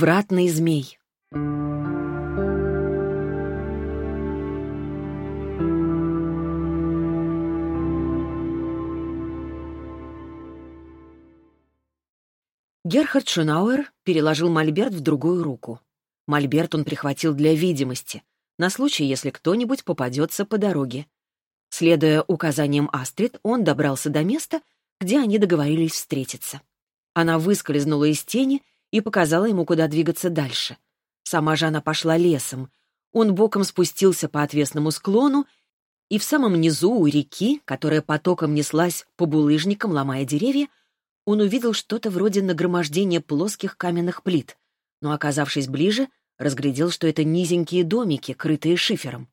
Вратный змей. Герхард Шунауэр переложил мольберт в другую руку. Мольберт он прихватил для видимости, на случай, если кто-нибудь попадется по дороге. Следуя указаниям Астрид, он добрался до места, где они договорились встретиться. Она выскользнула из тени и показала ему, куда двигаться дальше. Сама же она пошла лесом. Он боком спустился по отвесному склону, и в самом низу у реки, которая потоком неслась по булыжникам, ломая деревья, он увидел что-то вроде нагромождения плоских каменных плит, но, оказавшись ближе, разглядел, что это низенькие домики, крытые шифером.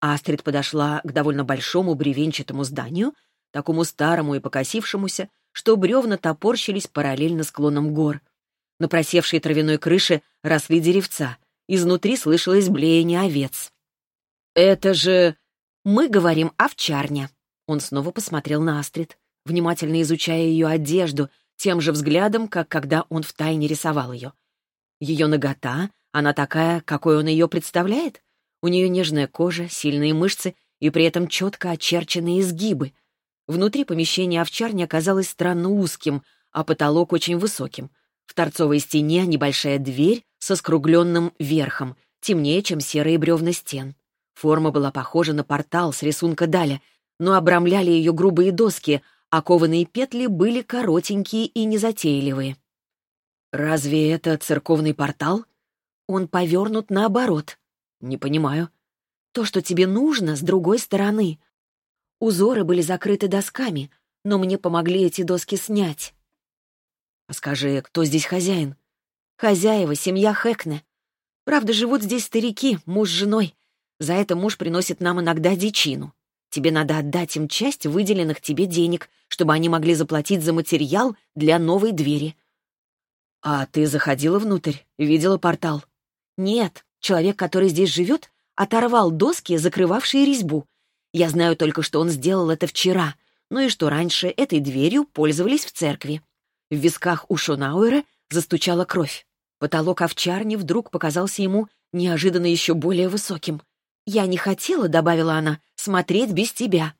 Астрид подошла к довольно большому бревенчатому зданию, такому старому и покосившемуся, что бревна топорщились параллельно склонам гор. На просевшей травяной крыше росли деревца, изнутри слышалось блеяние овец. «Это же...» «Мы говорим овчарня». Он снова посмотрел на Астрид, внимательно изучая ее одежду, тем же взглядом, как когда он втайне рисовал ее. Ее нагота, она такая, какой он ее представляет? У нее нежная кожа, сильные мышцы и при этом четко очерченные изгибы. Внутри помещения овчарни оказалось странно узким, а потолок очень высоким. В торцовой стене небольшая дверь со скругленным верхом, темнее, чем серые бревна стен. Форма была похожа на портал с рисунка Даля, но обрамляли ее грубые доски, а кованые петли были коротенькие и незатейливые. «Разве это церковный портал?» «Он повернут наоборот», «Не понимаю». «То, что тебе нужно, с другой стороны. Узоры были закрыты досками, но мне помогли эти доски снять». «А скажи, кто здесь хозяин?» «Хозяева, семья Хэкне. Правда, живут здесь старики, муж с женой. За это муж приносит нам иногда дичину. Тебе надо отдать им часть выделенных тебе денег, чтобы они могли заплатить за материал для новой двери». «А ты заходила внутрь? Видела портал?» «Нет, Человек, который здесь живет, оторвал доски, закрывавшие резьбу. Я знаю только, что он сделал это вчера, ну и что раньше этой дверью пользовались в церкви. В висках у Шонауэра застучала кровь. Потолок овчарни вдруг показался ему неожиданно еще более высоким. «Я не хотела», — добавила она, — «смотреть без тебя».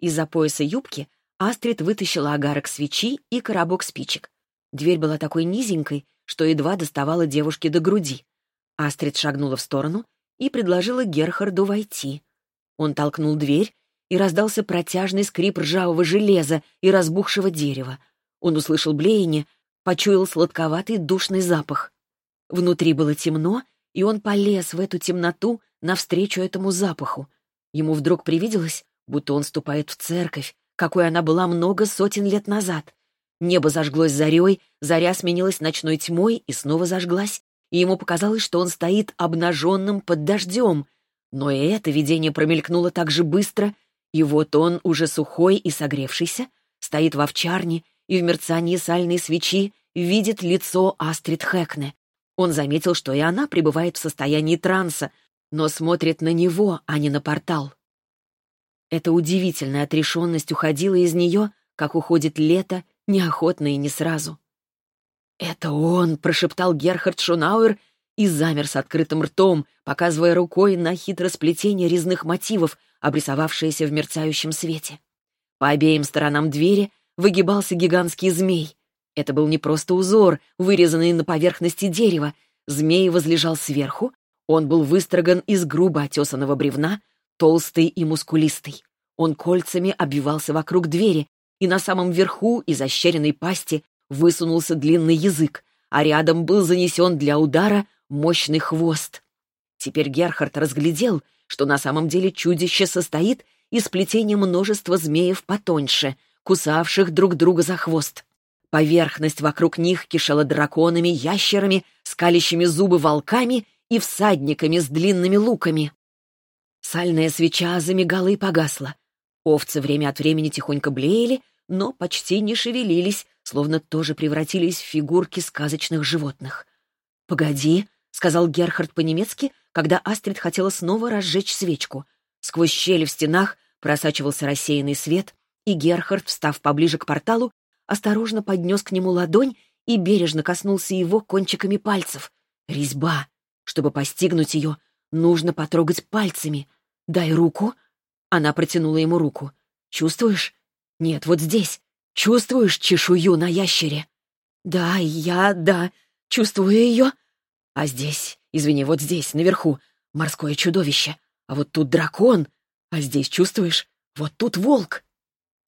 Из-за пояса юбки Астрид вытащила агарок свечи и коробок спичек. Дверь была такой низенькой, что едва доставала девушке до груди. Астрид шагнула в сторону и предложила Герхарду войти. Он толкнул дверь, и раздался протяжный скрип ржавого железа и разбухшего дерева. Он услышал блеяние, почуял сладковатый душный запах. Внутри было темно, и он полез в эту темноту навстречу этому запаху. Ему вдруг привиделось, будто он ступает в церковь, какой она была много сотен лет назад. Небо зажглось зарей, заря сменилась ночной тьмой и снова зажглась, и ему показалось, что он стоит обнаженным под дождем. Но и это видение промелькнуло так же быстро, и вот он, уже сухой и согревшийся, стоит в овчарне и в мерцании сальной свечи видит лицо Астрид Хэкне. Он заметил, что и она пребывает в состоянии транса, но смотрит на него, а не на портал. Эта удивительная отрешенность уходила из нее, как уходит лето, неохотно и не сразу. «Это он!» — прошептал Герхард Шунауэр и замер с открытым ртом, показывая рукой на хитросплетение резных мотивов, обрисовавшиеся в мерцающем свете. По обеим сторонам двери выгибался гигантский змей. Это был не просто узор, вырезанный на поверхности дерева. Змей возлежал сверху, он был выстроган из грубо отесанного бревна, толстый и мускулистый. Он кольцами обвивался вокруг двери, и на самом верху из ощеренной пасти высунулся длинный язык, а рядом был занесен для удара мощный хвост. Теперь Герхард разглядел, что на самом деле чудище состоит из плетения множества змеев потоньше, кусавших друг друга за хвост. Поверхность вокруг них кишела драконами, ящерами, скалящими зубы волками и всадниками с длинными луками. Сальная свеча замигала и погасла. Овцы время от времени тихонько блеяли, но почти не шевелились, словно тоже превратились в фигурки сказочных животных. «Погоди», — сказал Герхард по-немецки, когда Астрид хотела снова разжечь свечку. Сквозь щели в стенах просачивался рассеянный свет, и Герхард, встав поближе к порталу, осторожно поднес к нему ладонь и бережно коснулся его кончиками пальцев. Резьба. Чтобы постигнуть ее, нужно потрогать пальцами. «Дай руку». Она протянула ему руку. «Чувствуешь?» «Нет, вот здесь. Чувствуешь чешую на ящере?» «Да, я, да, чувствую ее». «А здесь, извини, вот здесь, наверху, морское чудовище. А вот тут дракон. А здесь, чувствуешь, вот тут волк».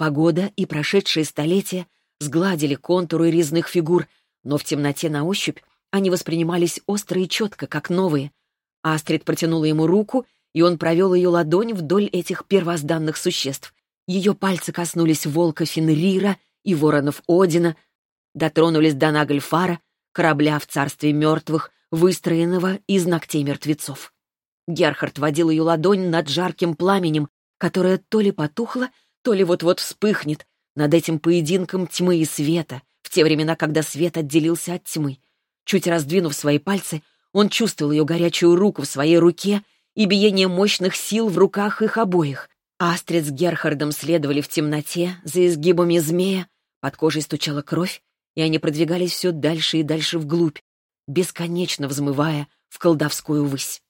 Погода и прошедшие столетия сгладили контуры резных фигур, но в темноте на ощупь они воспринимались остро и четко, как новые. Астрид протянула ему руку, и он провел ее ладонь вдоль этих первозданных существ. Ее пальцы коснулись волка Фенрира и воронов Одина, дотронулись до Нагльфара, корабля в царстве мертвых, выстроенного из ногтей мертвецов. Герхард водил ее ладонь над жарким пламенем, которое то ли потухло, то ли вот-вот вспыхнет, над этим поединком тьмы и света, в те времена, когда свет отделился от тьмы. Чуть раздвинув свои пальцы, он чувствовал ее горячую руку в своей руке и биение мощных сил в руках их обоих. Астрид с Герхардом следовали в темноте за изгибами змея, под кожей стучала кровь, и они продвигались все дальше и дальше вглубь, бесконечно взмывая в колдовскую высь.